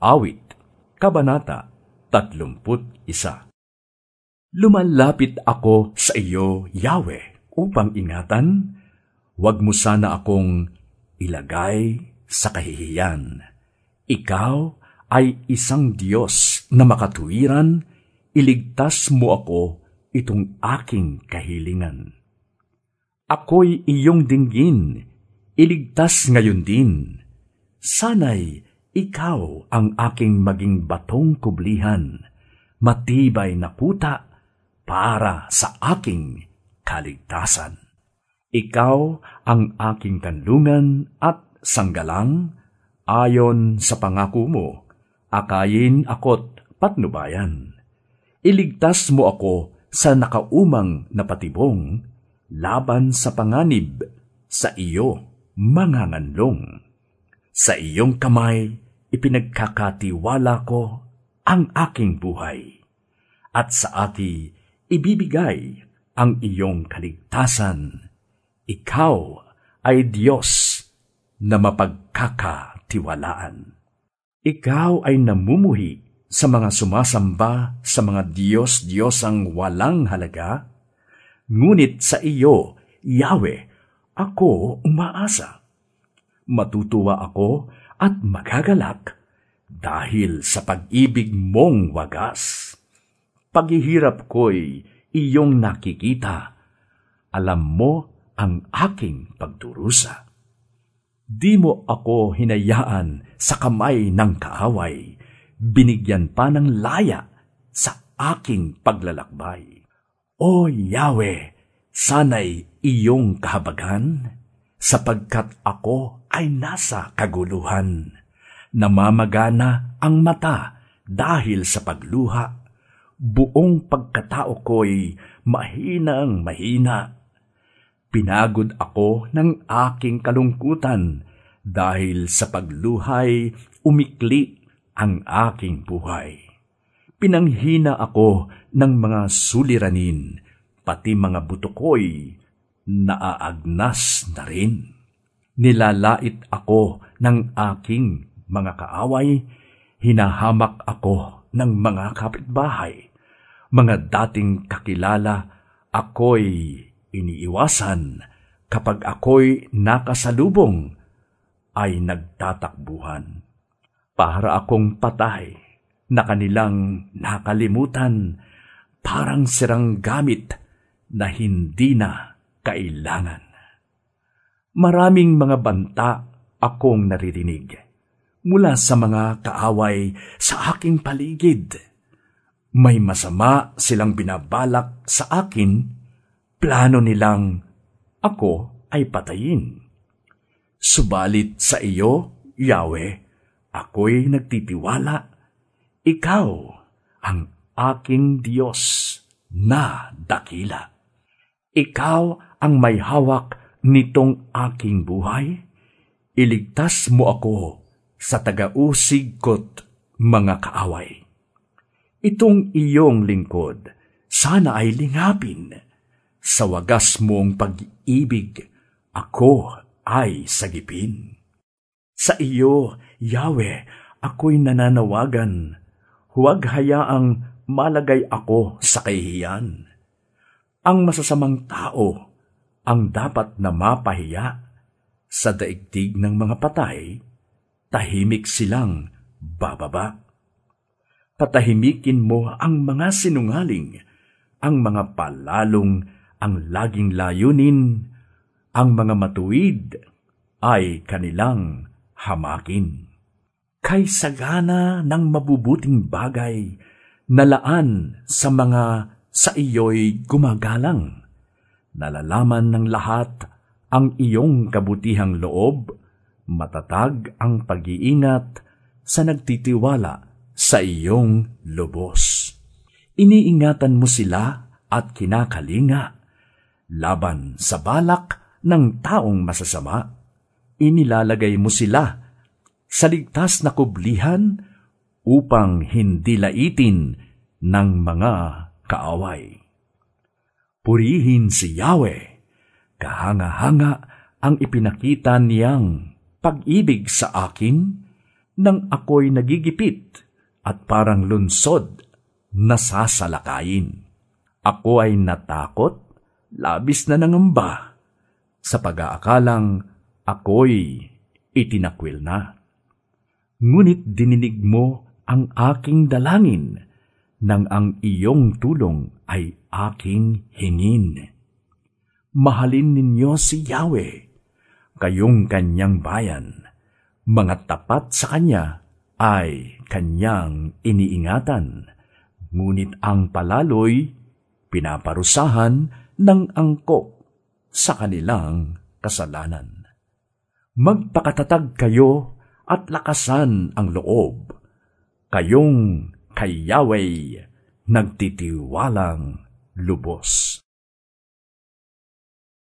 Awit, Kabanata 31 Lumalapit ako sa iyo, Yahweh, upang ingatan, huwag mo sana akong ilagay sa kahihiyan. Ikaw ay isang Diyos na makatuwiran, iligtas mo ako itong aking kahilingan. Ako'y iyong dinggin, iligtas ngayon din. Sana'y ikaw ang aking maging batong kublihan, matibay na puta para sa aking kaligtasan. Ikaw ang aking kanlungan at sanggalang, ayon sa pangako mo, akayin ako't patnubayan. Iligtas mo ako sa nakaumang na patibong, laban sa panganib, sa iyo, mga nganlong. Sa iyong kamay, ipinagkakatiwala ko ang aking buhay. At sa aki, ibibigay ang iyong kaligtasan. Ikaw ay Diyos na mapagkakatiwalaan. Ikaw ay namumuhi sa mga sumasamba sa mga Diyos-Diyosang walang halaga, ngunit sa iyo, Yahweh, ako umaasa. Matutuwa ako at magagalak dahil sa pag-ibig mong wagas. Paghihirap ko'y iyong nakikita. Alam mo ang aking pagdurusa. Di mo ako hinayaan sa kamay ng kaaway, binigyan pa ng laya sa aking paglalakbay. O Yahweh, sana'y iyong kahabagan, sapagkat ako ay nasa kaguluhan. Namamagana ang mata dahil sa pagluha. Buong pagkatao ko'y mahinang mahina. Pinagod ako ng aking kalungkutan dahil sa pagluhay umikli ang aking buhay. Pinanghina ako ng mga suliranin, pati mga buto ko'y naaagnas na rin. Nilalait ako ng aking mga kaaway, hinahamak ako ng mga kapitbahay. Mga dating kakilala, ako'y iniiwasan kapag ako'y nakasalubong ay nagtatakbuhan. Para akong patay na kanilang nakalimutan, parang sirang gamit na hindi na kailangan. Maraming mga banta akong naririnig mula sa mga kaaway sa aking paligid. May masama silang binabalak sa akin, plano nilang ako ay patayin. Subalit sa iyo, Yahweh, ako'y nagtitiwala. Ikaw ang aking Diyos na dakila. Ikaw ang may hawak nitong aking buhay. Iligtas mo ako sa tagausig ko't mga kaaway. Itong iyong lingkod, sana ay lingapin. Sa wagas mong pag-ibig, ako ay sagipin. Sa iyo, Yahweh, ako'y nananawagan. Huwag hayaang malagay ako sa kahihiyan. Ang masasamang tao ang dapat na mapahiya sa daigdig ng mga patay, tahimik silang bababa. Patahimikin mo ang mga sinungaling, ang mga palalong ang laging layunin, ang mga matuwid ay kanilang hamakin. Kay sagana ng mabubuting bagay, nalaan sa mga sa iyo'y gumagalang. Nalalaman ng lahat ang iyong kabutihang loob matatag ang pag-iingat sa nagtitiwala sa iyong lubos. Iniingatan mo sila at kinakalinga laban sa balak ng taong masasama. Inilalagay mo sila sa ligtas na kublihan upang hindi laitin ng mga kaaway. Purihin si Yahweh, kahanga-hanga ang ipinakita niyang pag-ibig sa akin, nang ako'y nagigipit at parang lunsod nasasalakayin. Ako ay natakot, labis na nangamba, sa pag-aakalang ako'y itinakwil na. Ngunit dininig mo ang aking dalangin nang ang iyong tulong ay aking hingin. Mahalin ninyo si Yahweh, kayong kanyang bayan. Mga tapat sa kanya ay kanyang iniingatan. Ngunit ang palaloy, pinaparusahan ng angkop sa kanilang kasalanan. Magpakatatag kayo at lakasan ang loob. Kayong kay Yahweh nagtitiwalang lubos.